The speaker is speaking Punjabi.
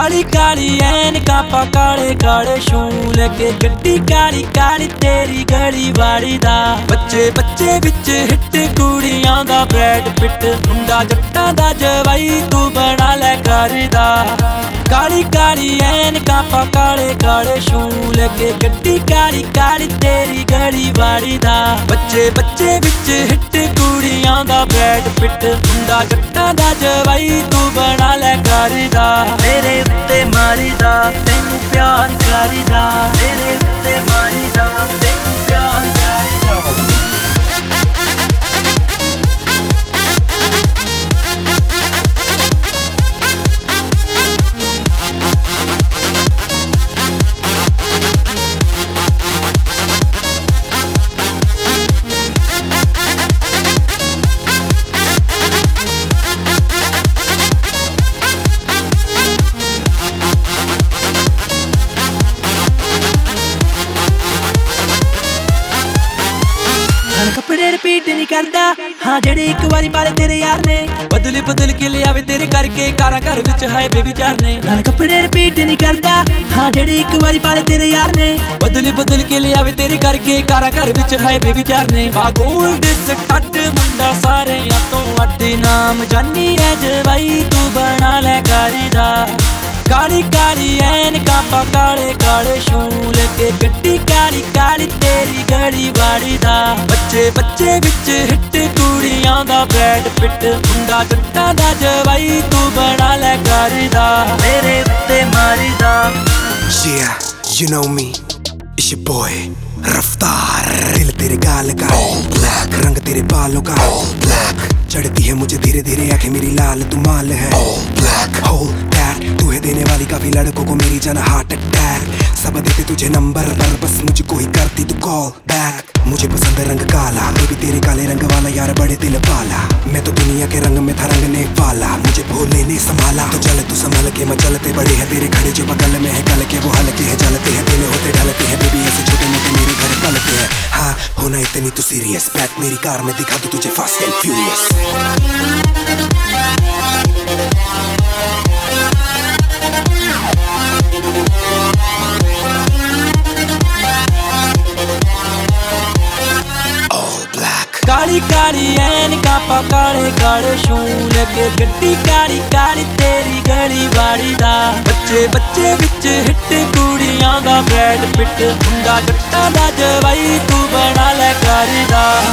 ਕਾਲੀ ਕਾਲੀ, ਐਨਕਾਂ ਪਾ ਕਾਲੇ ਕਾਲੇ ਸ਼ੂ ਲੈ ਕੇ ਗੱਡੀ ਕਾਲੀ ਕਾਲੀ, ਤੇਰੀ ਗਲੀ ਵਾਲੀ ਦਾ। ਬੱਚੇ ਬੱਚੇ ਵਿੱਚ ਹਿੱਟ ਕੁੜੀਆਂ ਦਾ ਬ੍ਰੈਡ ਪਿੱਟ ਮੁੰਡਾ ਜੱਟਾਂ ਦਾ ਜਵਾਈ ਤੂੰ ਬਣਾ ਲੈ ਕਰਦਾ ਕਾਲੀ ਕਾਲੀ, ਐਨਕਾਂ ਪਾ ਕਾਲੇ ਕਾਲੇ ਸ਼ੂ ਲੈ ਕੇ ਗੱਡੀ ਕਾਲੀ ਕਾਲੀ, ਤੇਰੀ ਗਲੀ ਵਾਲੀ ਦਾ। ਬੱਚੇ ਬੱਚੇ ਵਿੱਚ ਹਿੱਟ ਕੁੜੀਆਂ ਦਾ ਬ੍ਰੈਡ ਪਿੱਟ ਮੁੰਡਾ ਜੱਟਾਂ ਦਾ ਜਵਾਈ ਤੂੰ ਬਣਾ ਕਰਦਾ ਤੇਰੇ ਉੱਤੇ ਮਾਰੀਦਾ ਤੈਨੂੰ ਪਿਆਰ ਕਰੀਦਾ ਤੇਰੇ ਹਰ ਕੱਪੜੇ ਰਿਪੀਟ ਨਹੀਂ ਕਰਦਾ। ਹਾਂ, ਜਿਹੜੇ ਇੱਕ ਵਾਰੀ ਪਾਲੇ ਤੇਰੇ ਯਾਰ ਨੇ। ਬਦਲ ਬਦਲ ਕੇ ਲਿਆਵੇ ਤੇਰੇ ਕਰਕੇ। ਕਾਰਾਂ ਘਰ ਵਿੱਚ ਹੈ ਬੇਬੀ ਚਾਰ ਨੇ। ਹਰ ਕੱਪੜੇ ਰਿਪੀਟ ਨਹੀਂ ਕਰਦਾ। ਹਾਂ, ਜਿਹੜੇ ਇੱਕ ਵਾਰੀ ਪਾਲੇ ਤੇਰੇ ਯਾਰ ਨੇ। ਬਦਲ ਬਦਲ ਕੇ ਲਿਆਵੇ ਤੇਰੇ ਕਰਕੇ। ਕਾਰਾਂ ਘਰ ਵਿੱਚ ਹੈ ਬੇਬੀ ਚਾਰ ਨੇ। ਬਾ ਗੋਲਡ ਸਟੱਡ ਮੁੰਡਾ ਸਾਰਿਆਂ ਤੋਂ ਅੱਡ ਨਾਮ ਜਾਨੀ ਐ ਜਵਾਈ। ਤੂੰ ਬਣਾ ਲੈ ਕਰੀਦਾ ਕਾਲੀ ਕਾਲੀ ਐਨਕਾਂ ਪਾ ਕਾਲੇ ਕਾਲੇ ਸ਼ੂ ਲੈ ਕੇ ਗੱਡੀ ਤੇਰੀ ਗੜੀ ਵਾੜੀ ਦਾ ਬੱਚੇ ਬੱਚੇ ਵਿੱਚ ਹਿੱਟ ਕੁੜੀਆਂ ਦਾ ਬ੍ਰੈਡ ਪਿੱਟ ਮੁੰਡਾ ਜੱਟਾਂ ਦਾ ਜਵਾਈ ਤੂੰ ਬਣਾ ਲੈ ਕਰਦਾ ਤੇਰੇ ਉੱਤੇ ਮਾਰੀਦਾ Yeah, you know me. It's your boy, रफ्तार दिल तेरे गाल का all black रंग तेरे बालों का all black चढ़ती है मुझे धीरे धीरे आंखें मेरी लाल तू माल है all black hold तू है देने वाली काफ़ी लड़कों को मेरी जाना हार्ट अटैक सब देते तुझे नंबर पर बस मुझको ही करती तू कॉल बैक मुझे पसंद है रंग काला बेबी तेरे काले रंग वाला, यार बड़े दिल वाला. मैं तो दुनिया के रंग में था रंगने वाला. मुझे भोले ने संभाला. तो चल तू संभल के मचलते बड़े हैं तेरे खड़े जो बगल में है, कल के वो हल्के हैं, जलते हैं तेरे होते ढलते हैं बेबी ऐसे छोटे मोटे मेरे घर पलते हैं. हाँ होना इतनी तू सीरियस बैक मेरी कार में दिखा दूँ तुझे फास्ट एंड फ्यूरियस ਕਾਲੀ ਕਾਲੀ ਐਨਕਾਂ ਪਾ ਕਾਲੇ ਕਾਲੇ ਸ਼ੂ ਲੱਗੇ ਗੱਡੀ ਕਾਲੀ ਕਾਲੀ ਤੇਰੀ ਗਲੀ ਵਾਲੀ ਦਾ। ਬੱਚੇ ਬੱਚੇ ਵਿੱਚ ਹਿੱਟ ਕੁੜੀਆਂ ਦਾ ਬ੍ਰੈਡ ਪਿੱਟ ਹੁੰਦਾ ਜੱਟਾਂ ਦਾ ਜਵਾਈ ਤੂੰ ਬਣਾ ਲੈ ਕਰੀ ਦਾ।